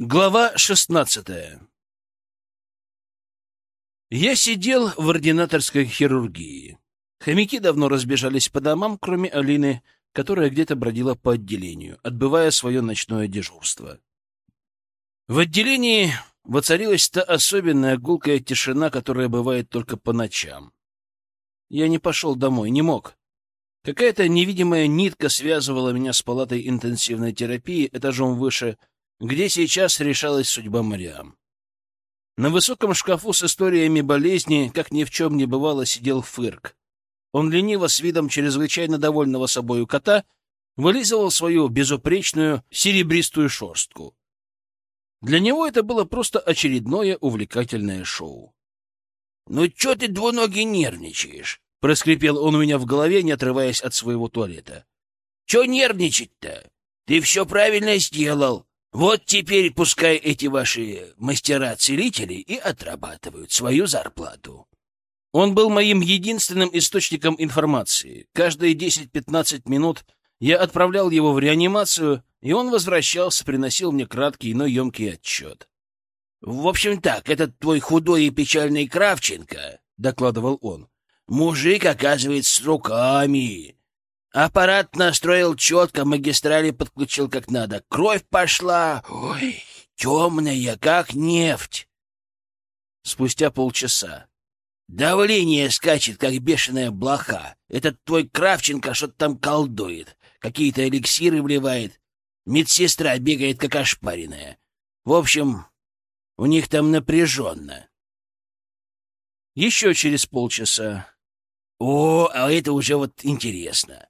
Глава шестнадцатая Я сидел в ординаторской хирургии. Хомяки давно разбежались по домам, кроме Алины, которая где-то бродила по отделению, отбывая свое ночное дежурство. В отделении воцарилась та особенная гулкая тишина, которая бывает только по ночам. Я не пошел домой, не мог. Какая-то невидимая нитка связывала меня с палатой интенсивной терапии этажом выше — где сейчас решалась судьба Мариам. На высоком шкафу с историями болезни, как ни в чем не бывало, сидел Фырк. Он лениво, с видом чрезвычайно довольного собою кота, вылизывал свою безупречную серебристую шерстку. Для него это было просто очередное увлекательное шоу. — Ну, чё ты, двуногий, нервничаешь? — проскрипел он у меня в голове, не отрываясь от своего туалета. — Чё нервничать-то? Ты все правильно сделал. Вот теперь пускай эти ваши мастера-целители и отрабатывают свою зарплату. Он был моим единственным источником информации. Каждые 10-15 минут я отправлял его в реанимацию, и он возвращался, приносил мне краткий, но емкий отчет. — В общем так, этот твой худой и печальный Кравченко, — докладывал он, — мужик, оказывается, с руками. Аппарат настроил четко, магистрали подключил как надо. Кровь пошла. Ой, темная, как нефть. Спустя полчаса. Давление скачет, как бешеная блоха. Этот твой Кравченко что-то там колдует. Какие-то эликсиры вливает. Медсестра бегает, как ошпаренная. В общем, у них там напряженно. Еще через полчаса. О, а это уже вот интересно.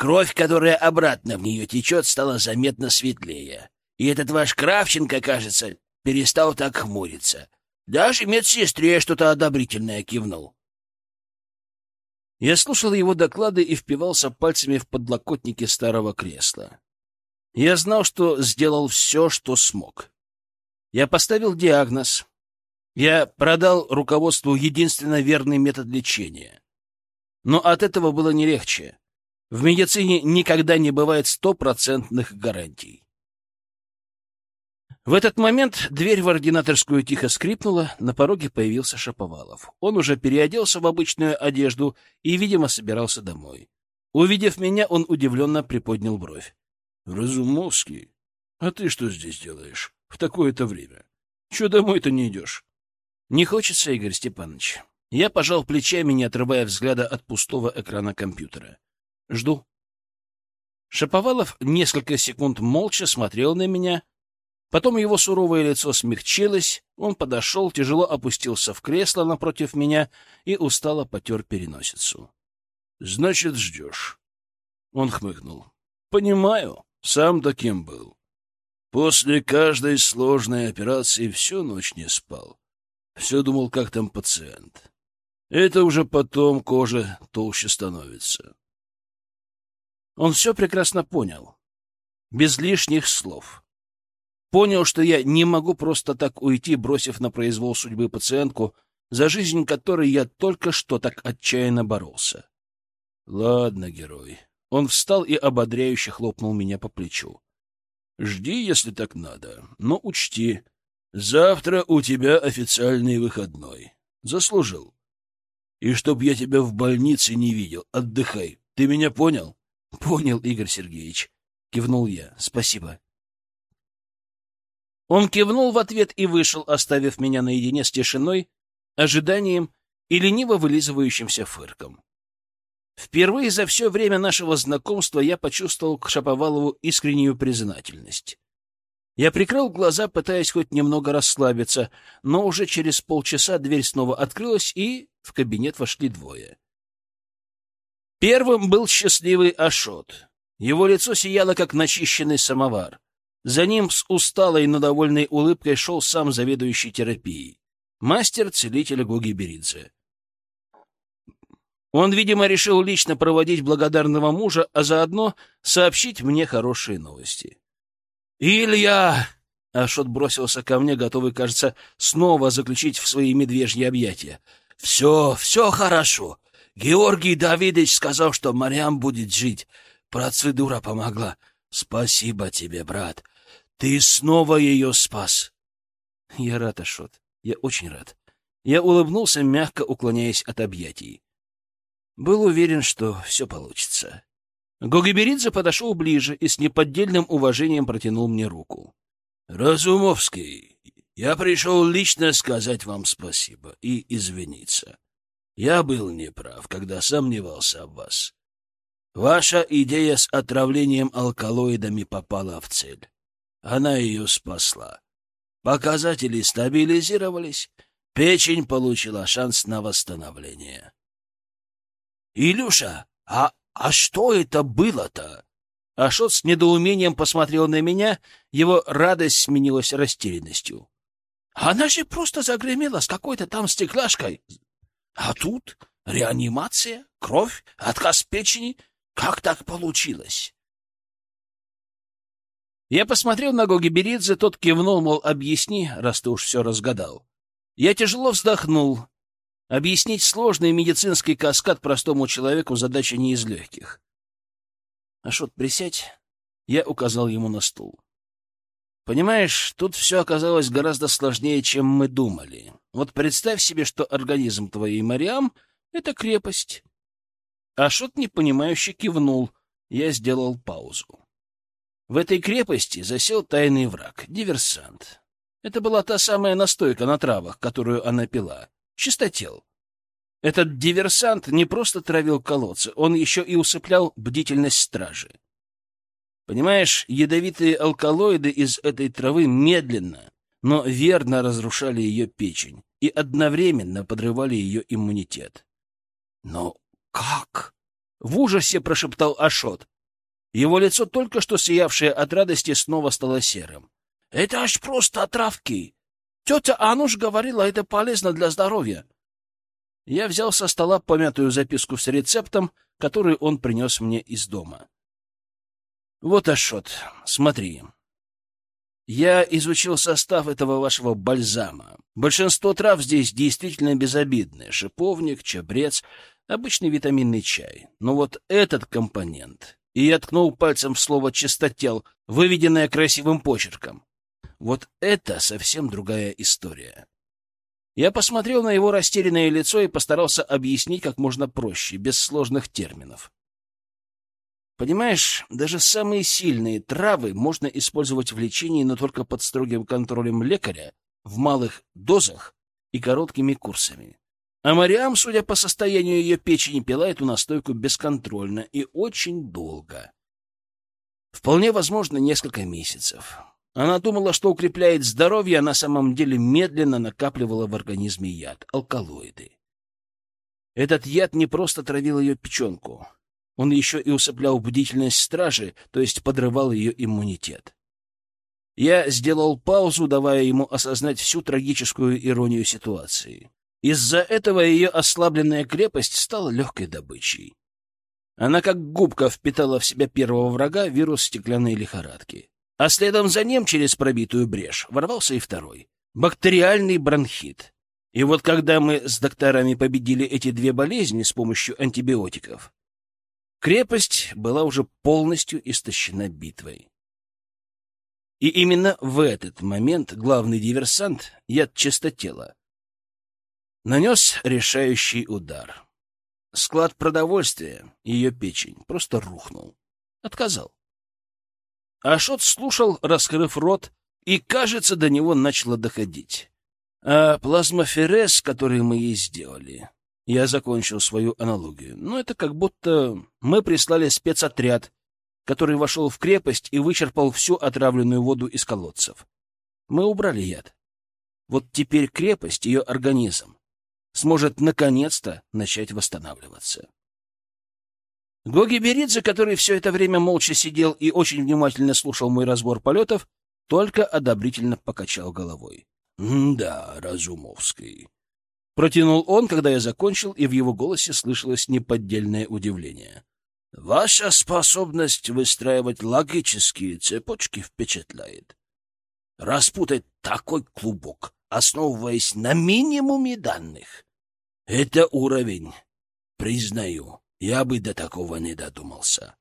Кровь, которая обратно в нее течет, стала заметно светлее. И этот ваш Кравченко, кажется, перестал так хмуриться. Даже медсестре что-то одобрительное кивнул. Я слушал его доклады и впивался пальцами в подлокотники старого кресла. Я знал, что сделал все, что смог. Я поставил диагноз. Я продал руководству единственно верный метод лечения. Но от этого было не легче. В медицине никогда не бывает стопроцентных гарантий. В этот момент дверь в ординаторскую тихо скрипнула, на пороге появился Шаповалов. Он уже переоделся в обычную одежду и, видимо, собирался домой. Увидев меня, он удивленно приподнял бровь. — Разумовский, а ты что здесь делаешь в такое-то время? Чего домой-то не идешь? — Не хочется, Игорь Степанович. Я пожал плечами, не отрывая взгляда от пустого экрана компьютера. Жду. Шаповалов несколько секунд молча смотрел на меня. Потом его суровое лицо смягчилось, он подошел, тяжело опустился в кресло напротив меня и устало потер переносицу. — Значит, ждешь. Он хмыкнул. — Понимаю, сам таким был. После каждой сложной операции всю ночь не спал. Все думал, как там пациент. Это уже потом кожа толще становится. Он все прекрасно понял. Без лишних слов. Понял, что я не могу просто так уйти, бросив на произвол судьбы пациентку, за жизнь которой я только что так отчаянно боролся. Ладно, герой. Он встал и ободряюще хлопнул меня по плечу. Жди, если так надо, но учти, завтра у тебя официальный выходной. Заслужил. И чтоб я тебя в больнице не видел, отдыхай. Ты меня понял? — Понял, Игорь Сергеевич. — кивнул я. — Спасибо. Он кивнул в ответ и вышел, оставив меня наедине с тишиной, ожиданием и лениво вылизывающимся фырком. Впервые за все время нашего знакомства я почувствовал к Шаповалову искреннюю признательность. Я прикрыл глаза, пытаясь хоть немного расслабиться, но уже через полчаса дверь снова открылась, и в кабинет вошли двое. Первым был счастливый Ашот. Его лицо сияло, как начищенный самовар. За ним с усталой, но довольной улыбкой шел сам заведующий терапией, мастер-целитель Гоги Беридзе. Он, видимо, решил лично проводить благодарного мужа, а заодно сообщить мне хорошие новости. «Илья!» — Ашот бросился ко мне, готовый, кажется, снова заключить в свои медвежьи объятия. «Все, все хорошо. Георгий Давидович сказал, что Мариам будет жить. Процедура помогла. Спасибо тебе, брат. Ты снова ее спас. Я рад, Ашот. Я очень рад. Я улыбнулся, мягко уклоняясь от объятий. Был уверен, что все получится. Гогиберидзе подошел ближе и с неподдельным уважением протянул мне руку. — Разумовский, я пришел лично сказать вам спасибо и извиниться. Я был неправ, когда сомневался в вас. Ваша идея с отравлением алкалоидами попала в цель. Она ее спасла. Показатели стабилизировались, печень получила шанс на восстановление. «Илюша, а, а что это было-то?» Ашот с недоумением посмотрел на меня, его радость сменилась растерянностью. «Она же просто загремела с какой-то там стеклашкой. А тут реанимация, кровь, отказ печени. Как так получилось?» Я посмотрел на Гоги Беридзе, тот кивнул, мол, объясни, раз ты уж все разгадал. Я тяжело вздохнул. Объяснить сложный медицинский каскад простому человеку задача не из легких. Ашот, присядь. Я указал ему на стул. Понимаешь, тут все оказалось гораздо сложнее, чем мы думали. Вот представь себе, что организм твоей Мариам — это крепость. Ашот непонимающе кивнул. Я сделал паузу. В этой крепости засел тайный враг — диверсант. Это была та самая настойка на травах, которую она пила чистотел. Этот диверсант не просто травил колодцы, он еще и усыплял бдительность стражи. Понимаешь, ядовитые алкалоиды из этой травы медленно, но верно разрушали ее печень и одновременно подрывали ее иммунитет. «Но как?» — в ужасе прошептал Ашот. Его лицо, только что сиявшее от радости, снова стало серым. «Это аж просто отравки! Тетя Ануш говорила, это полезно для здоровья. Я взял со стола помятую записку с рецептом, который он принес мне из дома. Вот, Ашот, смотри. Я изучил состав этого вашего бальзама. Большинство трав здесь действительно безобидные. Шиповник, чабрец, обычный витаминный чай. Но вот этот компонент... И я ткнул пальцем в слово «чистотел», выведенное красивым почерком. Вот это совсем другая история. Я посмотрел на его растерянное лицо и постарался объяснить как можно проще, без сложных терминов. Понимаешь, даже самые сильные травы можно использовать в лечении, но только под строгим контролем лекаря, в малых дозах и короткими курсами. А Мариам, судя по состоянию ее печени, пила эту настойку бесконтрольно и очень долго. Вполне возможно, несколько месяцев. Она думала, что укрепляет здоровье, а на самом деле медленно накапливала в организме яд, алкалоиды. Этот яд не просто травил ее печенку. Он еще и усыплял бдительность стражи, то есть подрывал ее иммунитет. Я сделал паузу, давая ему осознать всю трагическую иронию ситуации. Из-за этого ее ослабленная крепость стала легкой добычей. Она как губка впитала в себя первого врага вирус стеклянной лихорадки. А следом за ним через пробитую брешь ворвался и второй — бактериальный бронхит. И вот когда мы с докторами победили эти две болезни с помощью антибиотиков, крепость была уже полностью истощена битвой. И именно в этот момент главный диверсант, яд чистотела, нанес решающий удар. Склад продовольствия, ее печень, просто рухнул. Отказал. Ашот слушал, раскрыв рот, и, кажется, до него начало доходить. А плазмоферез, который мы ей сделали... Я закончил свою аналогию. Но ну, это как будто мы прислали спецотряд, который вошел в крепость и вычерпал всю отравленную воду из колодцев. Мы убрали яд. Вот теперь крепость, ее организм, сможет наконец-то начать восстанавливаться. Гоги Беридзе, который все это время молча сидел и очень внимательно слушал мой разбор полетов, только одобрительно покачал головой. — Да, Разумовский. Протянул он, когда я закончил, и в его голосе слышалось неподдельное удивление. — Ваша способность выстраивать логические цепочки впечатляет. Распутать такой клубок, основываясь на минимуме данных. Это уровень, признаю. Я бы до такого не додумался.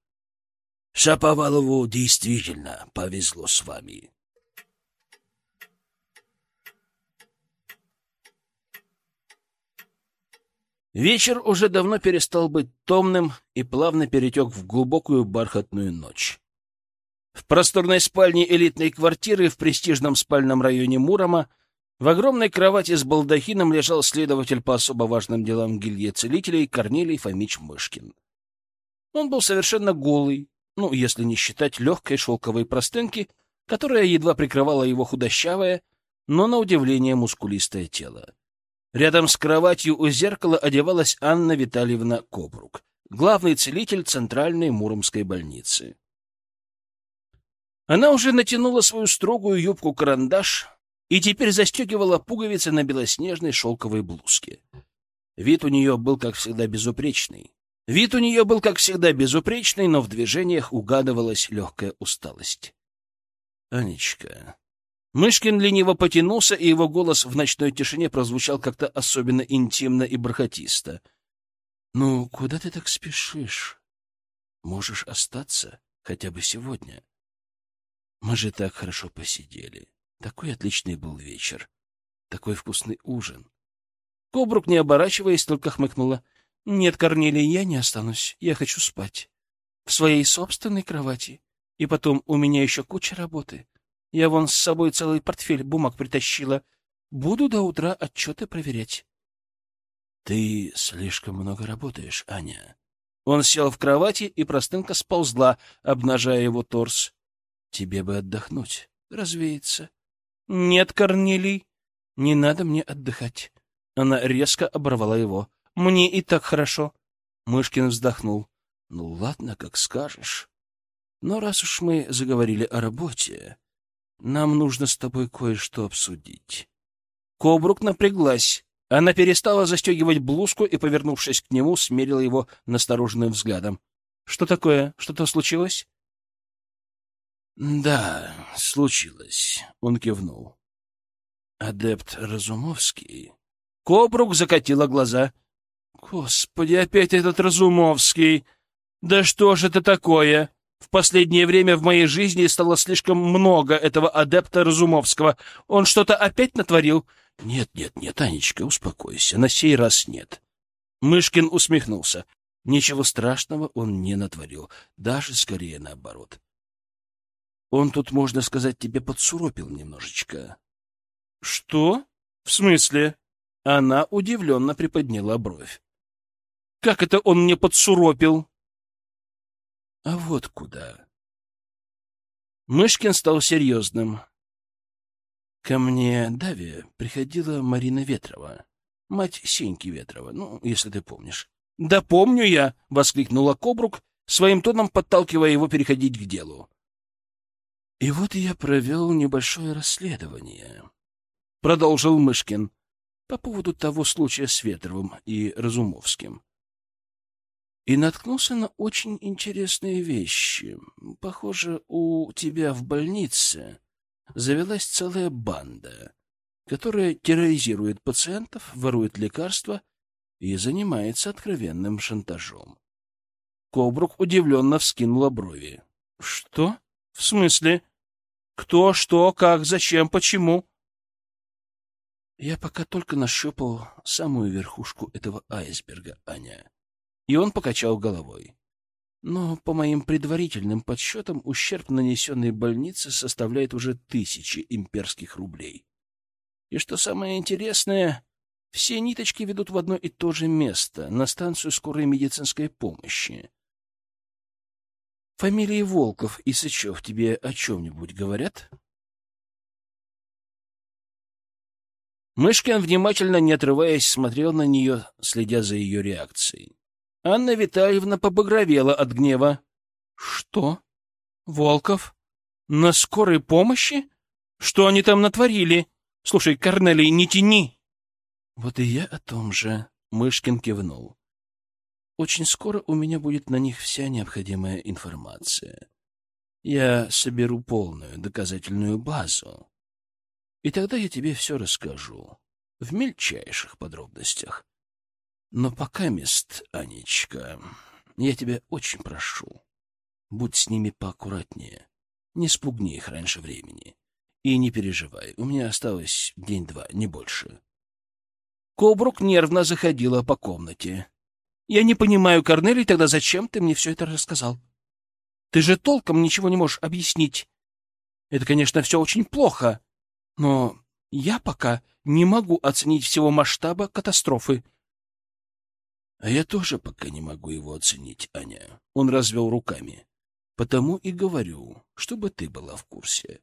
Шаповалову действительно повезло с вами. Вечер уже давно перестал быть томным и плавно перетек в глубокую бархатную ночь. В просторной спальне элитной квартиры в престижном спальном районе Мурома в огромной кровати с балдахином лежал следователь по особо важным делам гильдии целителей Корнелий Фомич Мышкин. Он был совершенно голый, ну, если не считать легкой шелковой простынки, которая едва прикрывала его худощавое, но, на удивление, мускулистое тело. Рядом с кроватью у зеркала одевалась Анна Витальевна Кобрук, главный целитель Центральной Муромской больницы. Она уже натянула свою строгую юбку-карандаш и теперь застегивала пуговицы на белоснежной шелковой блузке. Вид у нее был, как всегда, безупречный. Вид у нее был, как всегда, безупречный, но в движениях угадывалась легкая усталость. — Анечка, Мышкин лениво потянулся, и его голос в ночной тишине прозвучал как-то особенно интимно и бархатисто. — Ну, куда ты так спешишь? Можешь остаться хотя бы сегодня. Мы же так хорошо посидели. Такой отличный был вечер. Такой вкусный ужин. Кобрук, не оборачиваясь, только хмыкнула. — Нет, Корнелий, я не останусь. Я хочу спать. В своей собственной кровати. И потом, у меня еще куча работы. Я вон с собой целый портфель бумаг притащила. Буду до утра отчеты проверять. — Ты слишком много работаешь, Аня. Он сел в кровати, и простынка сползла, обнажая его торс. — Тебе бы отдохнуть, развеяться. — Нет, Корнелий, не надо мне отдыхать. Она резко оборвала его. — Мне и так хорошо. Мышкин вздохнул. — Ну, ладно, как скажешь. Но раз уж мы заговорили о работе, нам нужно с тобой кое-что обсудить. Кобрук напряглась. Она перестала застегивать блузку и, повернувшись к нему, смерила его настороженным взглядом. — Что такое? Что-то случилось? — Да, случилось, — он кивнул. — Адепт Разумовский. Кобрук закатила глаза. — Господи, опять этот Разумовский! Да что же это такое? В последнее время в моей жизни стало слишком много этого адепта Разумовского. Он что-то опять натворил? Нет, нет, нет, Анечка, успокойся. На сей раз нет. Мышкин усмехнулся. Ничего страшного он не натворил. Даже скорее наоборот. Он тут, можно сказать, тебе подсуропил немножечко. Что? В смысле? Она удивленно приподняла бровь. Как это он мне подсуропил? А вот куда. Мышкин стал серьезным. Ко мне Даве приходила Марина Ветрова, мать Сеньки Ветрова, ну, если ты помнишь. — Да помню я! — воскликнула Кобрук, своим тоном подталкивая его переходить к делу. — И вот я провел небольшое расследование, — продолжил Мышкин, — по поводу того случая с Ветровым и Разумовским и наткнулся на очень интересные вещи. Похоже, у тебя в больнице завелась целая банда, которая терроризирует пациентов, ворует лекарства и занимается откровенным шантажом. Кобрук удивленно вскинула брови. — Что? В смысле? Кто, что, как, зачем, почему? Я пока только нащупал самую верхушку этого айсберга, Аня и он покачал головой. Но, по моим предварительным подсчетам, ущерб, нанесенный больнице, составляет уже тысячи имперских рублей. И что самое интересное, все ниточки ведут в одно и то же место, на станцию скорой медицинской помощи. Фамилии Волков и Сычев тебе о чем-нибудь говорят? Мышкин, внимательно не отрываясь, смотрел на нее, следя за ее реакцией. Анна Витальевна побагровела от гнева. — Что? Волков? На скорой помощи? Что они там натворили? Слушай, Корнелий, не тяни! — Вот и я о том же, — Мышкин кивнул. — Очень скоро у меня будет на них вся необходимая информация. Я соберу полную доказательную базу. И тогда я тебе все расскажу. В мельчайших подробностях. Но пока мест, Анечка, я тебя очень прошу, будь с ними поаккуратнее. Не спугни их раньше времени. И не переживай, у меня осталось день-два, не больше. Кобрук нервно заходила по комнате. «Я не понимаю, Корнелий, тогда зачем ты мне все это рассказал? Ты же толком ничего не можешь объяснить. Это, конечно, все очень плохо, но я пока не могу оценить всего масштаба катастрофы». «А я тоже пока не могу его оценить, Аня». Он развел руками. «Потому и говорю, чтобы ты была в курсе.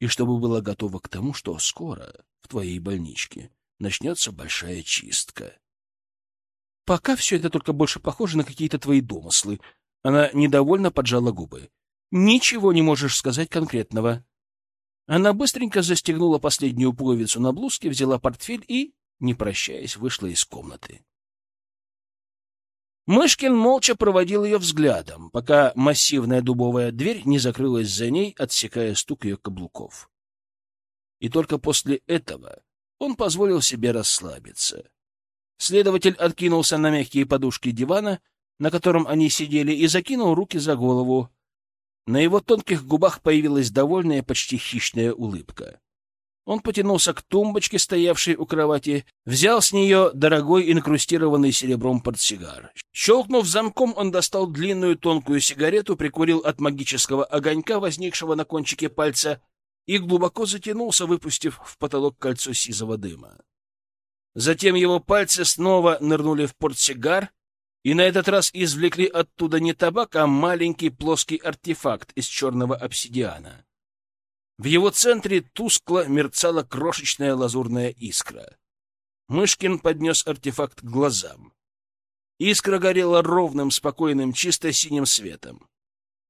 И чтобы была готова к тому, что скоро в твоей больничке начнется большая чистка». «Пока все это только больше похоже на какие-то твои домыслы». Она недовольно поджала губы. «Ничего не можешь сказать конкретного». Она быстренько застегнула последнюю пуговицу на блузке, взяла портфель и, не прощаясь, вышла из комнаты. Мышкин молча проводил ее взглядом, пока массивная дубовая дверь не закрылась за ней, отсекая стук ее каблуков. И только после этого он позволил себе расслабиться. Следователь откинулся на мягкие подушки дивана, на котором они сидели, и закинул руки за голову. На его тонких губах появилась довольная, почти хищная улыбка. Он потянулся к тумбочке, стоявшей у кровати, взял с нее дорогой инкрустированный серебром портсигар. Щелкнув замком, он достал длинную тонкую сигарету, прикурил от магического огонька, возникшего на кончике пальца, и глубоко затянулся, выпустив в потолок кольцо сизого дыма. Затем его пальцы снова нырнули в портсигар, и на этот раз извлекли оттуда не табак, а маленький плоский артефакт из черного обсидиана. В его центре тускло мерцала крошечная лазурная искра. Мышкин поднес артефакт к глазам. Искра горела ровным, спокойным, чисто синим светом.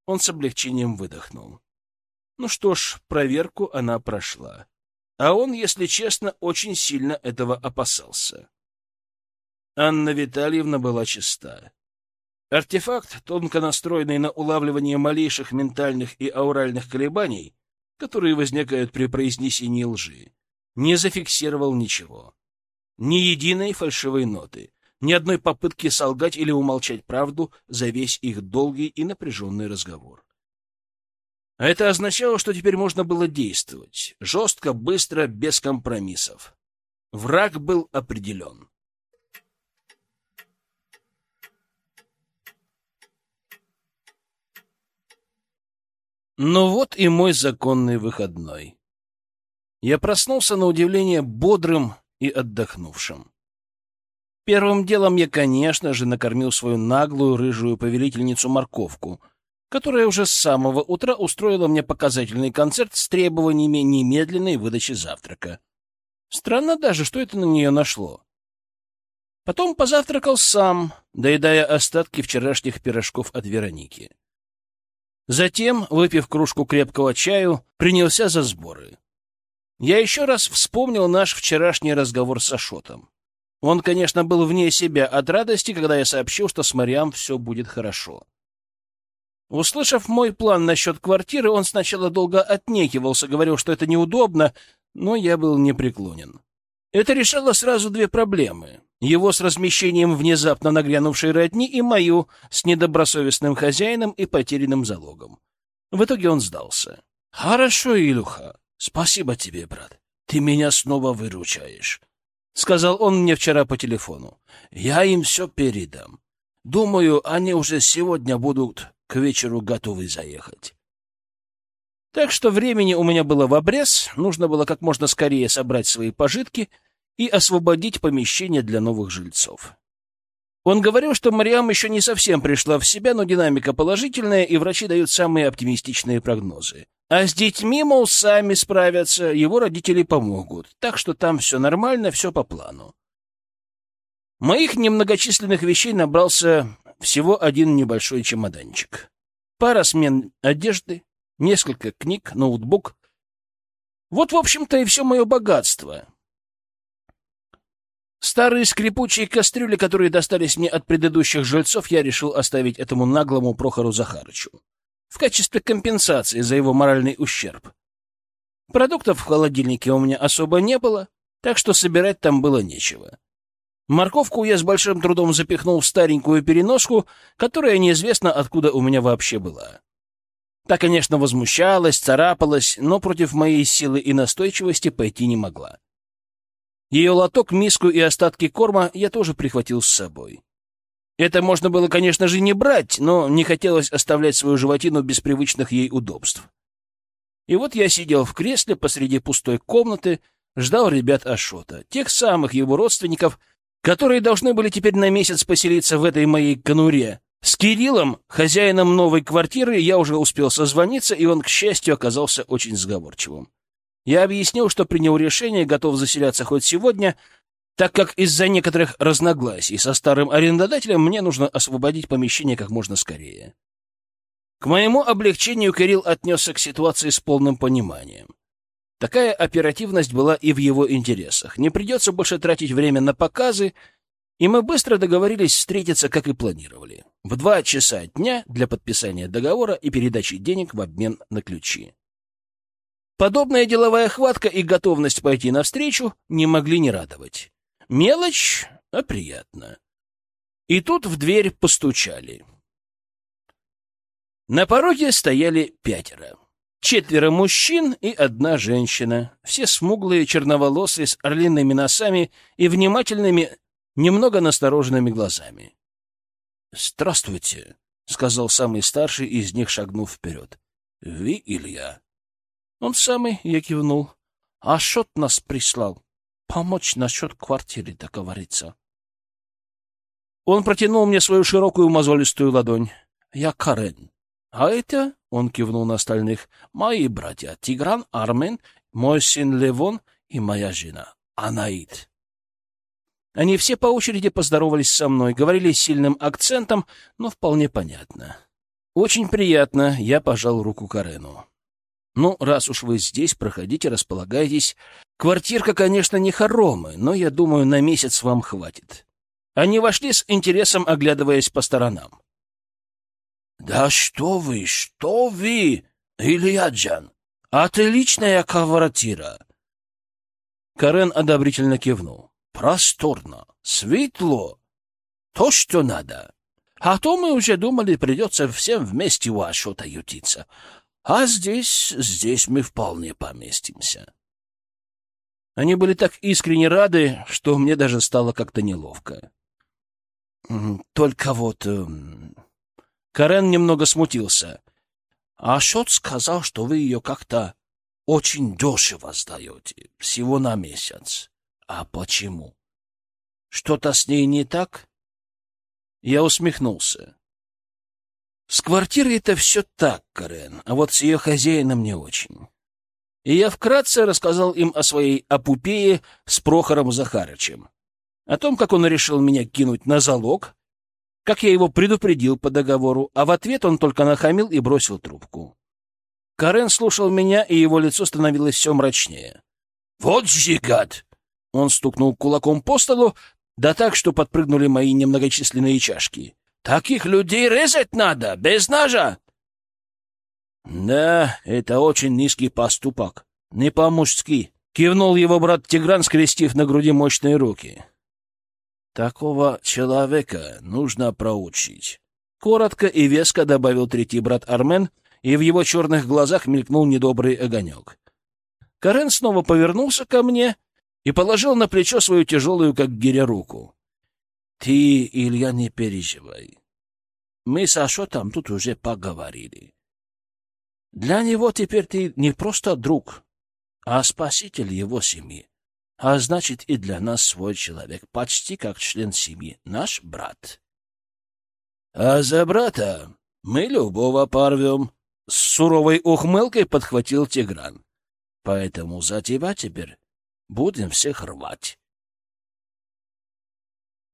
Он с облегчением выдохнул. Ну что ж, проверку она прошла. А он, если честно, очень сильно этого опасался. Анна Витальевна была чиста. Артефакт, тонко настроенный на улавливание малейших ментальных и ауральных колебаний, которые возникают при произнесении лжи, не зафиксировал ничего. Ни единой фальшивой ноты, ни одной попытки солгать или умолчать правду за весь их долгий и напряженный разговор. А это означало, что теперь можно было действовать. Жестко, быстро, без компромиссов. Враг был определен. Ну вот и мой законный выходной. Я проснулся на удивление бодрым и отдохнувшим. Первым делом я, конечно же, накормил свою наглую рыжую повелительницу морковку, которая уже с самого утра устроила мне показательный концерт с требованиями немедленной выдачи завтрака. Странно даже, что это на нее нашло. Потом позавтракал сам, доедая остатки вчерашних пирожков от Вероники. Затем, выпив кружку крепкого чаю, принялся за сборы. Я еще раз вспомнил наш вчерашний разговор с Ашотом. Он, конечно, был вне себя от радости, когда я сообщил, что с Мариам все будет хорошо. Услышав мой план насчет квартиры, он сначала долго отнекивался, говорил, что это неудобно, но я был непреклонен. Это решало сразу две проблемы. Его с размещением внезапно нагрянувшей родни и мою с недобросовестным хозяином и потерянным залогом. В итоге он сдался. «Хорошо, Илюха. Спасибо тебе, брат. Ты меня снова выручаешь», — сказал он мне вчера по телефону. «Я им все передам. Думаю, они уже сегодня будут к вечеру готовы заехать». Так что времени у меня было в обрез, нужно было как можно скорее собрать свои пожитки и освободить помещение для новых жильцов. Он говорил, что Мариам еще не совсем пришла в себя, но динамика положительная, и врачи дают самые оптимистичные прогнозы. А с детьми, мол, сами справятся, его родители помогут. Так что там все нормально, все по плану. Моих немногочисленных вещей набрался всего один небольшой чемоданчик. Пара смен одежды, несколько книг, ноутбук. Вот, в общем-то, и все мое богатство. Старые скрипучие кастрюли, которые достались мне от предыдущих жильцов, я решил оставить этому наглому Прохору Захарычу в качестве компенсации за его моральный ущерб. Продуктов в холодильнике у меня особо не было, так что собирать там было нечего. Морковку я с большим трудом запихнул в старенькую переноску, которая неизвестно откуда у меня вообще была. Та, конечно, возмущалась, царапалась, но против моей силы и настойчивости пойти не могла. Ее лоток, миску и остатки корма я тоже прихватил с собой. Это можно было, конечно же, не брать, но не хотелось оставлять свою животину без привычных ей удобств. И вот я сидел в кресле посреди пустой комнаты, ждал ребят Ашота, тех самых его родственников, которые должны были теперь на месяц поселиться в этой моей конуре. С Кириллом, хозяином новой квартиры, я уже успел созвониться, и он, к счастью, оказался очень сговорчивым. Я объяснил, что принял решение, готов заселяться хоть сегодня, так как из-за некоторых разногласий со старым арендодателем мне нужно освободить помещение как можно скорее. К моему облегчению Кирилл отнесся к ситуации с полным пониманием. Такая оперативность была и в его интересах. Не придется больше тратить время на показы, и мы быстро договорились встретиться, как и планировали, в два часа дня для подписания договора и передачи денег в обмен на ключи. Подобная деловая хватка и готовность пойти навстречу не могли не радовать. Мелочь, а приятно. И тут в дверь постучали. На пороге стояли пятеро. Четверо мужчин и одна женщина. Все смуглые, черноволосые, с орлиными носами и внимательными, немного настороженными глазами. «Здравствуйте», — сказал самый старший из них, шагнув вперед. «Вы Илья?» «Он самый», — я кивнул. «А шот нас прислал?» помочь насчет квартиры договориться. Он протянул мне свою широкую мозолистую ладонь. Я Карен. А это, он кивнул на остальных, мои братья Тигран, Армен, мой сын Левон и моя жена Анаит. Они все по очереди поздоровались со мной, говорили сильным акцентом, но вполне понятно. Очень приятно, я пожал руку Карену. Ну, раз уж вы здесь, проходите, располагайтесь. Квартирка, конечно, не хоромы, но, я думаю, на месяц вам хватит. Они вошли с интересом, оглядываясь по сторонам. — Да что вы, что вы, Ильяджан! Отличная квартира! Карен одобрительно кивнул. — Просторно, светло, то, что надо. А то мы уже думали, придется всем вместе у Ашота ютиться. А здесь, здесь мы вполне поместимся. Они были так искренне рады, что мне даже стало как-то неловко. Только вот... Эм, Карен немного смутился. А Шот сказал, что вы ее как-то очень дешево сдаете, всего на месяц. А почему? Что-то с ней не так? Я усмехнулся. С квартирой это все так, Карен, а вот с ее хозяином не очень. И я вкратце рассказал им о своей опупее с Прохором Захарычем. О том, как он решил меня кинуть на залог, как я его предупредил по договору, а в ответ он только нахамил и бросил трубку. Карен слушал меня, и его лицо становилось все мрачнее. «Вот же гад!» Он стукнул кулаком по столу, да так, что подпрыгнули мои немногочисленные чашки. Таких людей резать надо, без ножа. Да, это очень низкий поступок, не по-мужски, кивнул его брат Тигран, скрестив на груди мощные руки. Такого человека нужно проучить. Коротко и веско добавил третий брат Армен, и в его черных глазах мелькнул недобрый огонек. Карен снова повернулся ко мне и положил на плечо свою тяжелую, как гиря, руку. Ты, Илья, не переживай. Мы с Ашотом тут уже поговорили. Для него теперь ты не просто друг, а спаситель его семьи. А значит, и для нас свой человек, почти как член семьи, наш брат. А за брата мы любого порвем. С суровой ухмылкой подхватил Тигран. Поэтому за тебя теперь будем всех рвать.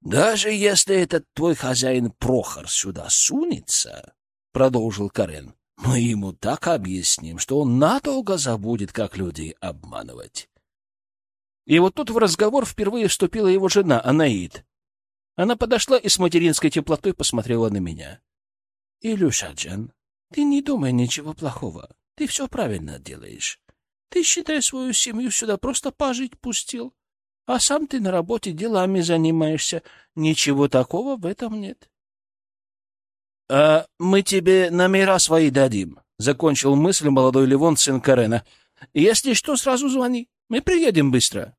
Даже если этот твой хозяин Прохор сюда сунется, — продолжил Карен, — мы ему так объясним, что он надолго забудет, как людей обманывать. И вот тут в разговор впервые вступила его жена, Анаид. Она подошла и с материнской теплотой посмотрела на меня. — Илюша Джан, ты не думай ничего плохого. Ты все правильно делаешь. Ты, считай, свою семью сюда просто пожить пустил а сам ты на работе делами занимаешься. Ничего такого в этом нет. — А мы тебе номера свои дадим, — закончил мысль молодой Левон, сын Карена. — Если что, сразу звони. Мы приедем быстро.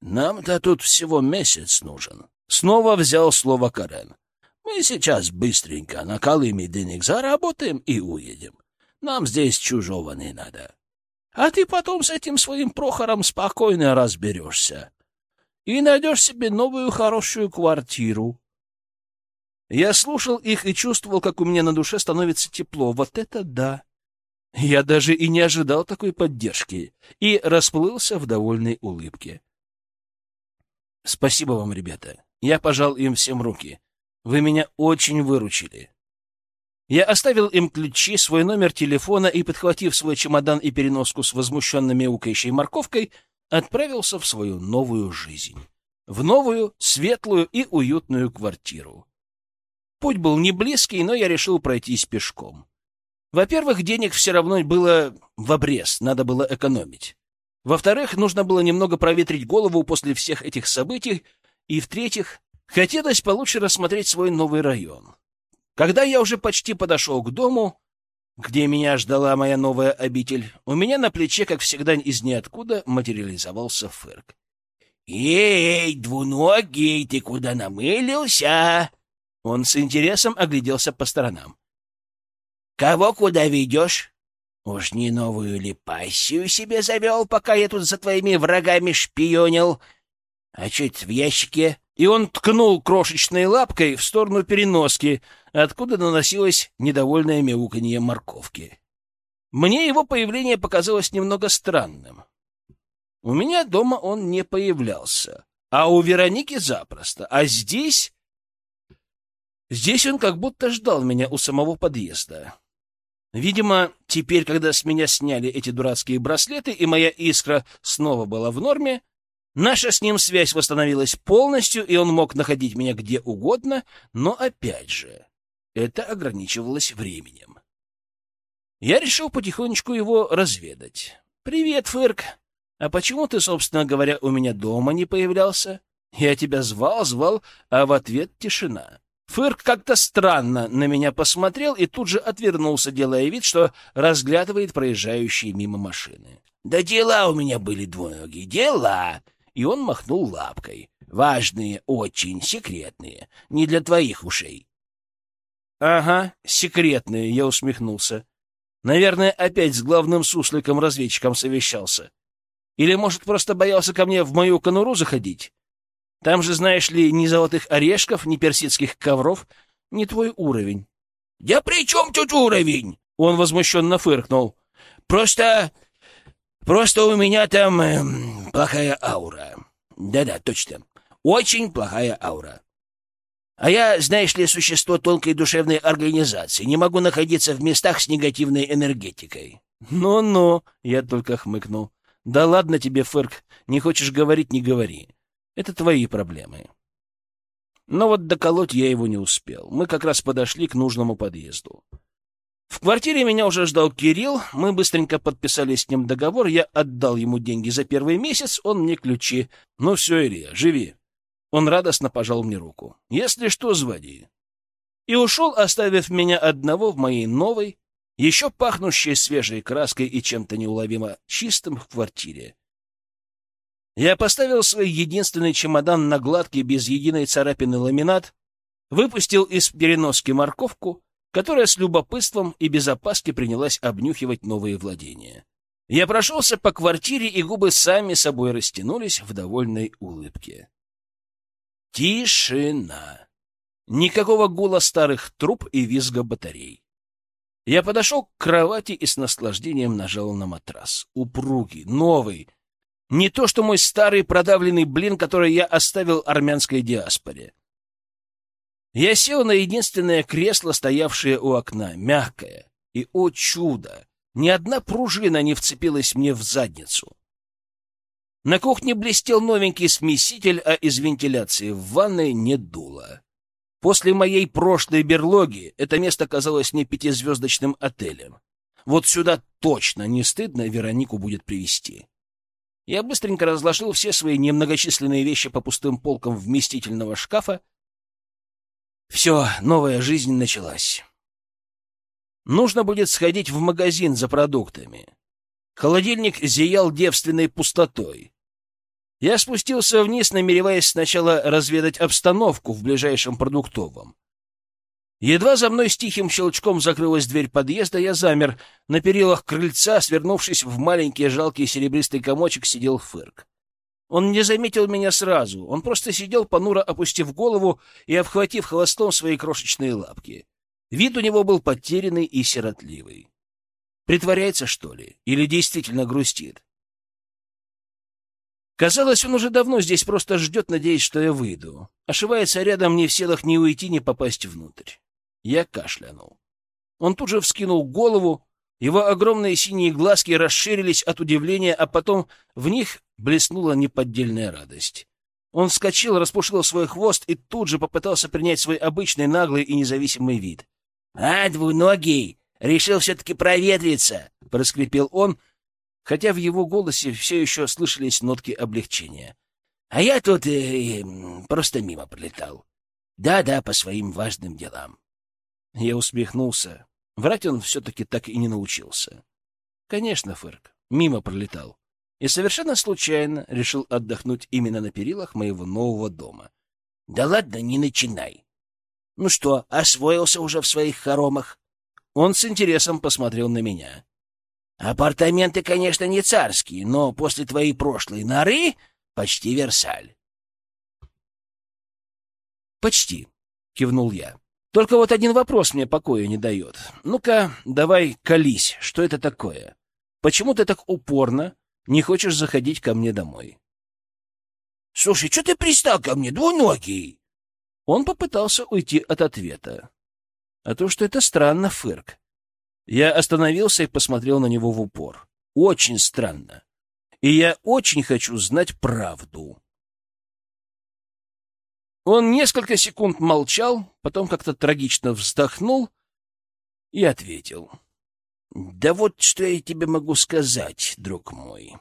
Нам-то тут всего месяц нужен. Снова взял слово Карен. Мы сейчас быстренько на Колыме денег заработаем и уедем. Нам здесь чужого не надо. А ты потом с этим своим Прохором спокойно разберешься. И найдешь себе новую хорошую квартиру. Я слушал их и чувствовал, как у меня на душе становится тепло. Вот это да! Я даже и не ожидал такой поддержки и расплылся в довольной улыбке. Спасибо вам, ребята. Я пожал им всем руки. Вы меня очень выручили. Я оставил им ключи, свой номер телефона и, подхватив свой чемодан и переноску с возмущенно мяукающей морковкой, отправился в свою новую жизнь. В новую, светлую и уютную квартиру. Путь был не близкий, но я решил пройтись пешком. Во-первых, денег все равно было в обрез, надо было экономить. Во-вторых, нужно было немного проветрить голову после всех этих событий. И в-третьих, хотелось получше рассмотреть свой новый район. Когда я уже почти подошел к дому, где меня ждала моя новая обитель, у меня на плече, как всегда из ниоткуда, материализовался Фырк. «Эй, двуногий, ты куда намылился?» Он с интересом огляделся по сторонам. «Кого куда ведешь? Уж не новую ли пассию себе завел, пока я тут за твоими врагами шпионил? А это в ящике?» И он ткнул крошечной лапкой в сторону переноски, откуда доносилось недовольное мяуканье морковки. Мне его появление показалось немного странным. У меня дома он не появлялся, а у Вероники запросто. А здесь Здесь он как будто ждал меня у самого подъезда. Видимо, теперь, когда с меня сняли эти дурацкие браслеты, и моя искра снова была в норме, наша с ним связь восстановилась полностью, и он мог находить меня где угодно, но опять же, это ограничивалось временем. Я решил потихонечку его разведать. «Привет, Фырк. А почему ты, собственно говоря, у меня дома не появлялся? Я тебя звал, звал, а в ответ тишина». Фырк как-то странно на меня посмотрел и тут же отвернулся, делая вид, что разглядывает проезжающие мимо машины. «Да дела у меня были двуногие, дела!» И он махнул лапкой. «Важные, очень секретные, не для твоих ушей». «Ага, секретные», — я усмехнулся. «Наверное, опять с главным сусликом-разведчиком совещался. Или, может, просто боялся ко мне в мою конуру заходить?» Там же, знаешь ли, ни золотых орешков, ни персидских ковров, не твой уровень. — Да при чем тут уровень? — он возмущенно фыркнул. — Просто... просто у меня там э, плохая аура. Да-да, точно. Очень плохая аура. А я, знаешь ли, существо тонкой душевной организации, не могу находиться в местах с негативной энергетикой. «Ну-ну», — я только хмыкнул. «Да ладно тебе, Фырк, не хочешь говорить — не говори. Это твои проблемы. Но вот доколоть я его не успел. Мы как раз подошли к нужному подъезду. В квартире меня уже ждал Кирилл. Мы быстренько подписали с ним договор. Я отдал ему деньги за первый месяц, он мне ключи. Ну все, Илья, живи. Он радостно пожал мне руку. Если что, звони. И ушел, оставив меня одного в моей новой, еще пахнущей свежей краской и чем-то неуловимо чистым в квартире. Я поставил свой единственный чемодан на гладкий, без единой царапины ламинат, выпустил из переноски морковку, которая с любопытством и без опаски принялась обнюхивать новые владения. Я прошелся по квартире, и губы сами собой растянулись в довольной улыбке. Тишина. Никакого гула старых труб и визга батарей. Я подошел к кровати и с наслаждением нажал на матрас. Упругий, новый, не то, что мой старый продавленный блин, который я оставил армянской диаспоре. Я сел на единственное кресло, стоявшее у окна, мягкое. И, о чудо, ни одна пружина не вцепилась мне в задницу. На кухне блестел новенький смеситель, а из вентиляции в ванной не дуло. После моей прошлой берлоги это место казалось мне пятизвездочным отелем. Вот сюда точно не стыдно Веронику будет привести. Я быстренько разложил все свои немногочисленные вещи по пустым полкам вместительного шкафа. Все, новая жизнь началась. Нужно будет сходить в магазин за продуктами. Холодильник зиял девственной пустотой. Я спустился вниз, намереваясь сначала разведать обстановку в ближайшем продуктовом. Едва за мной с тихим щелчком закрылась дверь подъезда, я замер. На перилах крыльца, свернувшись в маленький жалкий серебристый комочек, сидел Фырк. Он не заметил меня сразу. Он просто сидел, понуро опустив голову и обхватив хвостом свои крошечные лапки. Вид у него был потерянный и сиротливый. Притворяется, что ли? Или действительно грустит? Казалось, он уже давно здесь просто ждет, надеясь, что я выйду. Ошивается рядом, не в силах ни уйти, ни попасть внутрь. Я кашлянул. Он тут же вскинул голову, его огромные синие глазки расширились от удивления, а потом в них блеснула неподдельная радость. Он вскочил, распушил свой хвост и тут же попытался принять свой обычный наглый и независимый вид. — А, двуногий! Решил все-таки проветриться! — проскрипел он, хотя в его голосе все еще слышались нотки облегчения. — А я тут э, просто мимо пролетал. Да-да, по своим важным делам. Я усмехнулся. Врать он все-таки так и не научился. Конечно, Фырк, мимо пролетал. И совершенно случайно решил отдохнуть именно на перилах моего нового дома. Да ладно, не начинай. Ну что, освоился уже в своих хоромах? Он с интересом посмотрел на меня. Апартаменты, конечно, не царские, но после твоей прошлой норы почти Версаль. Почти, кивнул я. Только вот один вопрос мне покоя не дает. Ну-ка, давай колись, что это такое? Почему ты так упорно не хочешь заходить ко мне домой? Слушай, что ты пристал ко мне, двуногий? Он попытался уйти от ответа. А то, что это странно, Фырк. Я остановился и посмотрел на него в упор. Очень странно. И я очень хочу знать правду. Он несколько секунд молчал, потом как-то трагично вздохнул и ответил. — Да вот что я тебе могу сказать, друг мой.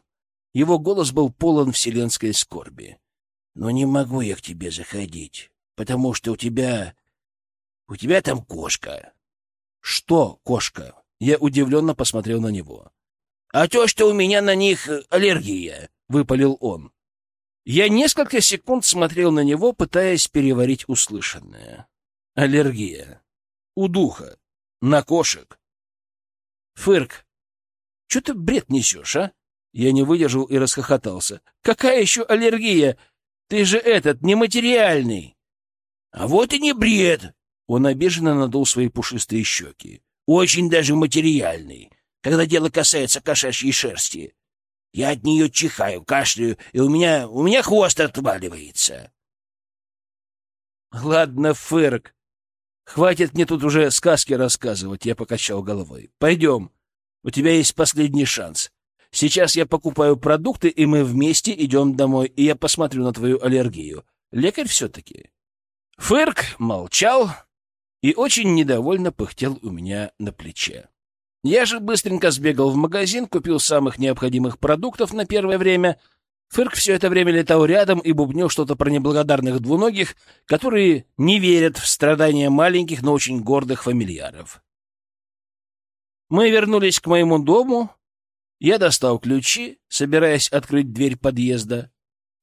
Его голос был полон вселенской скорби. — Но не могу я к тебе заходить, потому что у тебя... у тебя там кошка. — Что кошка? Я удивленно посмотрел на него. — А то, что у меня на них аллергия, — выпалил он. Я несколько секунд смотрел на него, пытаясь переварить услышанное. Аллергия. У духа. На кошек. Фырк. Что ты бред несешь, а? Я не выдержал и расхохотался. Какая еще аллергия? Ты же этот, нематериальный. А вот и не бред. Он обиженно надул свои пушистые щеки. Очень даже материальный, когда дело касается кошачьей шерсти. Я от нее чихаю, кашляю, и у меня, у меня хвост отваливается. Ладно, Фырк, хватит мне тут уже сказки рассказывать, я покачал головой. Пойдем, у тебя есть последний шанс. Сейчас я покупаю продукты, и мы вместе идем домой, и я посмотрю на твою аллергию. Лекарь все-таки. Фырк молчал и очень недовольно пыхтел у меня на плече. Я же быстренько сбегал в магазин, купил самых необходимых продуктов на первое время. Фырк все это время летал рядом и бубнил что-то про неблагодарных двуногих, которые не верят в страдания маленьких, но очень гордых фамильяров. Мы вернулись к моему дому. Я достал ключи, собираясь открыть дверь подъезда.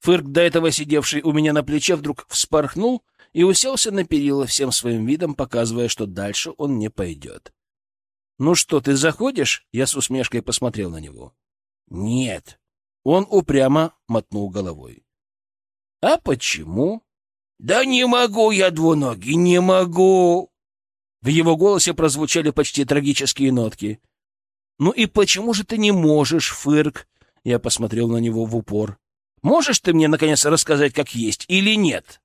Фырк, до этого сидевший у меня на плече, вдруг вспорхнул и уселся на перила всем своим видом, показывая, что дальше он не пойдет. «Ну что, ты заходишь?» Я с усмешкой посмотрел на него. «Нет». Он упрямо мотнул головой. «А почему?» «Да не могу я, двуногий, не могу!» В его голосе прозвучали почти трагические нотки. «Ну и почему же ты не можешь, Фырк?» Я посмотрел на него в упор. «Можешь ты мне, наконец, рассказать, как есть, или нет?»